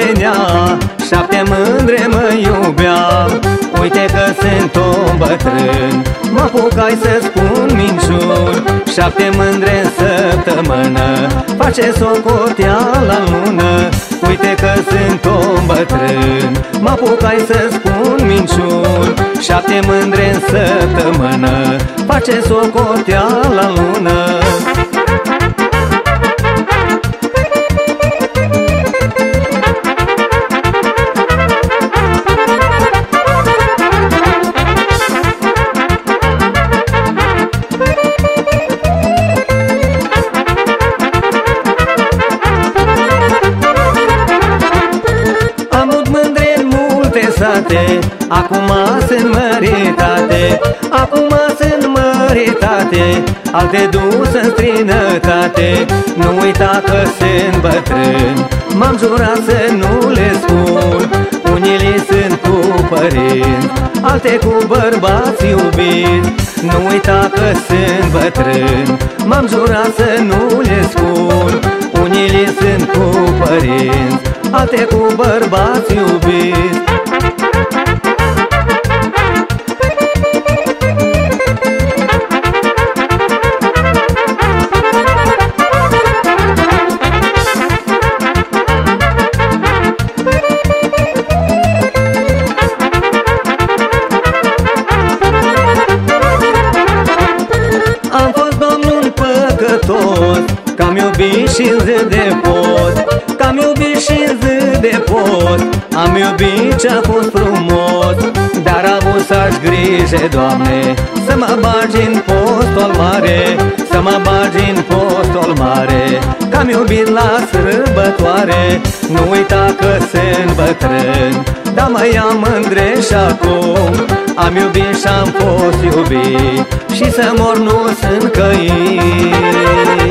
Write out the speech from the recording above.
venea Șapte mândre mă iubea. Uite că sunt o bătrân Mă apucai să spun minciuni. Șapte mândre în săptămână Face socoteala la lună. Uite că sunt o bătrân Mă apucai să spun minciuni. Șapte mândre în săptămână Face socoteala la lună. Sate Acum sunt măritate Acum sunt măritate Alte dus în strinătate Nu uita că sunt bătrân M-am jurat să nu le spun Unii sunt cu părinți Alte cu bărbați iubiți. Nu uita că sunt bătrân M-am jurat să nu le spun Unii sunt cu părinți Alte cu bărbați iubiți păcătos Că-am iubit și zi de pot Că-am iubit și zi de pot. Am iubit ce-a fost frumos Dar am avut să-aș grijă, Doamne. Să mă bagi în postul mare Să mă bagi în postul mare. Că-am iubit la sărbătoare Nu uita că sunt bătrân Dar mai am mândre și acum Am iubit și-am fost iubit Și să mor nu sunt căit